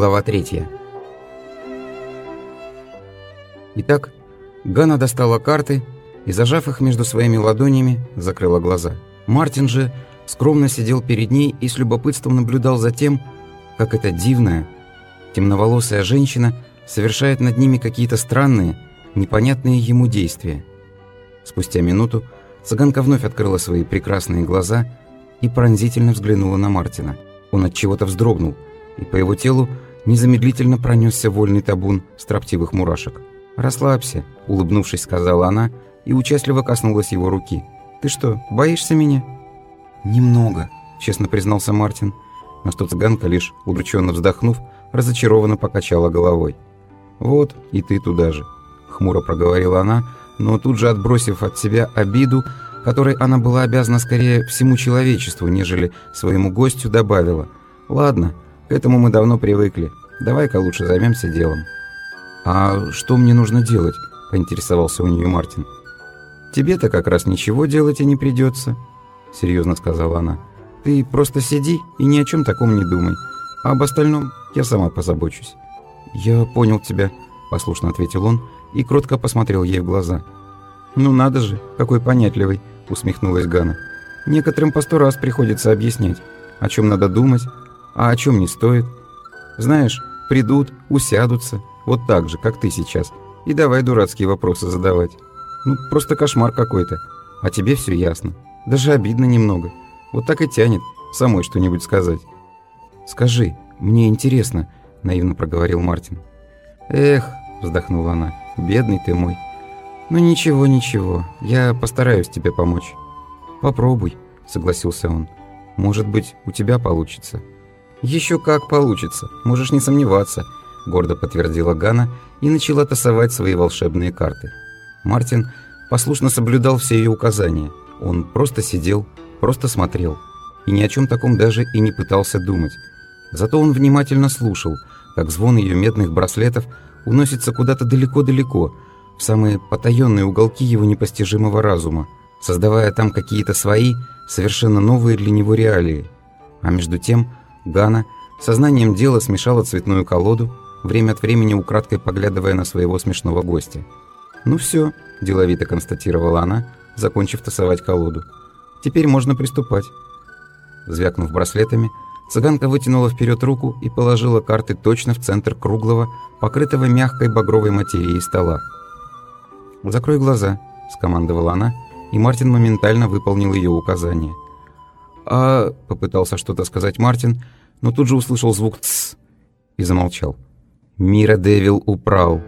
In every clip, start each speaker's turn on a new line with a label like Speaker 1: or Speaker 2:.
Speaker 1: Глава третья. Итак, Гана достала карты и, зажав их между своими ладонями, закрыла глаза. Мартин же скромно сидел перед ней и с любопытством наблюдал за тем, как эта дивная, темноволосая женщина совершает над ними какие-то странные, непонятные ему действия. Спустя минуту цыганка вновь открыла свои прекрасные глаза и пронзительно взглянула на Мартина. Он от чего-то вздрогнул, и по его телу незамедлительно пронесся вольный табун строптивых мурашек. «Расслабься», — улыбнувшись, сказала она и участливо коснулась его руки. «Ты что, боишься меня?» «Немного», — честно признался Мартин, на что цыганка, лишь удрученно вздохнув, разочарованно покачала головой. «Вот, и ты туда же», — хмуро проговорила она, но тут же отбросив от себя обиду, которой она была обязана скорее всему человечеству, нежели своему гостю, добавила. «Ладно, к этому мы давно привыкли. Давай-ка лучше займемся делом». «А что мне нужно делать?» – поинтересовался у нее Мартин. «Тебе-то как раз ничего делать и не придется», – серьезно сказала она. «Ты просто сиди и ни о чем таком не думай. А об остальном я сама позабочусь». «Я понял тебя», – послушно ответил он и кротко посмотрел ей в глаза. «Ну надо же, какой понятливый», – усмехнулась Гана. «Некоторым по сто раз приходится объяснять, о чем надо думать, а о чем не стоит. Знаешь, придут, усядутся, вот так же, как ты сейчас, и давай дурацкие вопросы задавать. Ну, просто кошмар какой-то. А тебе все ясно. Даже обидно немного. Вот так и тянет самой что-нибудь сказать. «Скажи, мне интересно», — наивно проговорил Мартин. «Эх», — вздохнула она, — «бедный ты мой». «Ну ничего, ничего, я постараюсь тебе помочь». «Попробуй», — согласился он. «Может быть, у тебя получится». «Еще как получится, можешь не сомневаться», — гордо подтвердила Гана и начала тасовать свои волшебные карты. Мартин послушно соблюдал все ее указания. Он просто сидел, просто смотрел. И ни о чем таком даже и не пытался думать. Зато он внимательно слушал, как звон ее медных браслетов уносится куда-то далеко-далеко, в самые потаенные уголки его непостижимого разума, создавая там какие-то свои, совершенно новые для него реалии. А между тем Гана сознанием дела смешала цветную колоду, время от времени украдкой поглядывая на своего смешного гостя. «Ну все», – деловито констатировала она, закончив тасовать колоду. «Теперь можно приступать». Звякнув браслетами, цыганка вытянула вперед руку и положила карты точно в центр круглого, покрытого мягкой багровой материей стола. «Закрой глаза», – скомандовала она, и Мартин моментально выполнил ее указание. «А...» – попытался что-то сказать Мартин, но тут же услышал звук «тсс» и замолчал. «Мира Девил управ,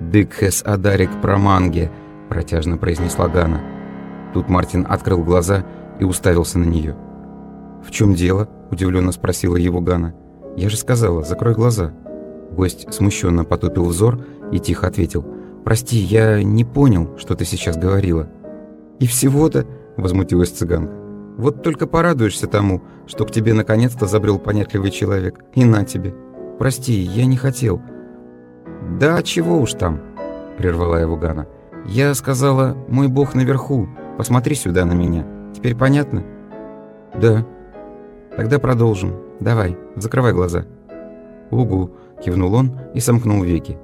Speaker 1: дыкхес адарик проманге», – протяжно произнесла Гана. Тут Мартин открыл глаза и уставился на нее. «В чем дело?» – удивленно спросила его Гана. «Я же сказала, закрой глаза». Гость смущенно потупил взор и тихо ответил. «Прости, я не понял, что ты сейчас говорила». «И всего-то?» – возмутилась цыганка. «Вот только порадуешься тому, что к тебе наконец-то забрел понятливый человек. И на тебе. Прости, я не хотел». «Да чего уж там?» – прервала его Гана. «Я сказала, мой бог наверху, посмотри сюда на меня. Теперь понятно?» «Да». «Тогда продолжим. Давай, закрывай глаза». «Угу», – кивнул он и сомкнул веки.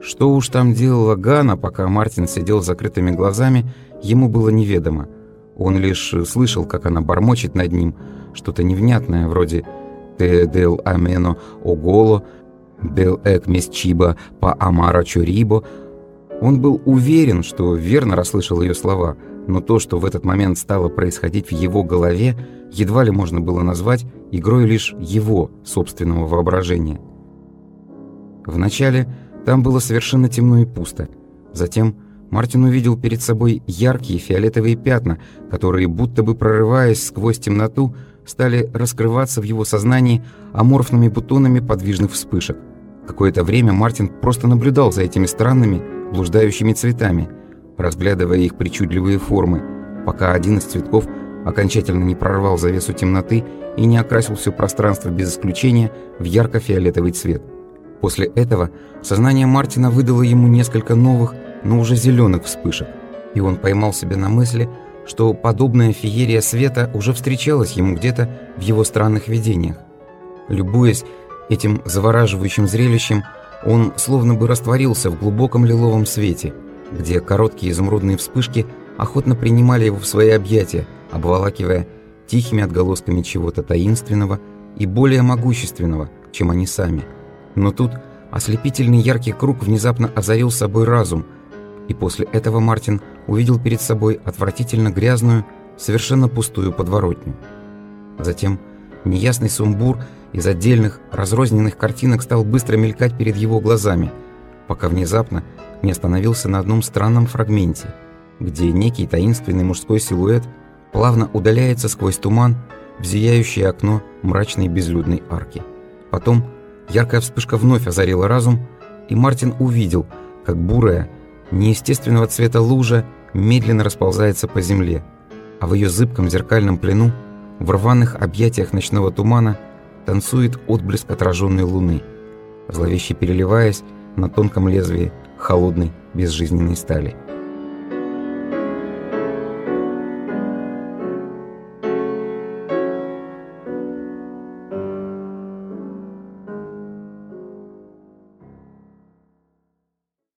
Speaker 1: Что уж там делала Гана, пока Мартин сидел с закрытыми глазами, ему было неведомо. Он лишь слышал, как она бормочет над ним, что-то невнятное, вроде «Те дел амено оголо», Дел эк месчиба по амара чорибо. Он был уверен, что верно расслышал ее слова, но то, что в этот момент стало происходить в его голове, едва ли можно было назвать игрой лишь его собственного воображения. Вначале там было совершенно темно и пусто. Затем Мартин увидел перед собой яркие фиолетовые пятна, которые, будто бы прорываясь сквозь темноту, стали раскрываться в его сознании аморфными бутонами подвижных вспышек. Какое-то время Мартин просто наблюдал за этими странными, блуждающими цветами, разглядывая их причудливые формы, пока один из цветков окончательно не прорвал завесу темноты и не окрасил все пространство без исключения в ярко-фиолетовый цвет. После этого сознание Мартина выдало ему несколько новых, но уже зеленых вспышек, и он поймал себя на мысли, что подобная феерия света уже встречалась ему где-то в его странных видениях. Любуясь Этим завораживающим зрелищем он словно бы растворился в глубоком лиловом свете, где короткие изумрудные вспышки охотно принимали его в свои объятия, обволакивая тихими отголосками чего-то таинственного и более могущественного, чем они сами. Но тут ослепительный яркий круг внезапно озарил собой разум, и после этого Мартин увидел перед собой отвратительно грязную, совершенно пустую подворотню. Затем неясный сумбур из отдельных разрозненных картинок стал быстро мелькать перед его глазами, пока внезапно не остановился на одном странном фрагменте, где некий таинственный мужской силуэт плавно удаляется сквозь туман в зияющее окно мрачной безлюдной арки. Потом яркая вспышка вновь озарила разум, и Мартин увидел, как бурая, неестественного цвета лужа медленно расползается по земле, а в ее зыбком зеркальном плену, в рваных объятиях ночного тумана, танцует отблеск отраженной луны, зловеще переливаясь на тонком лезвии холодной безжизненной стали.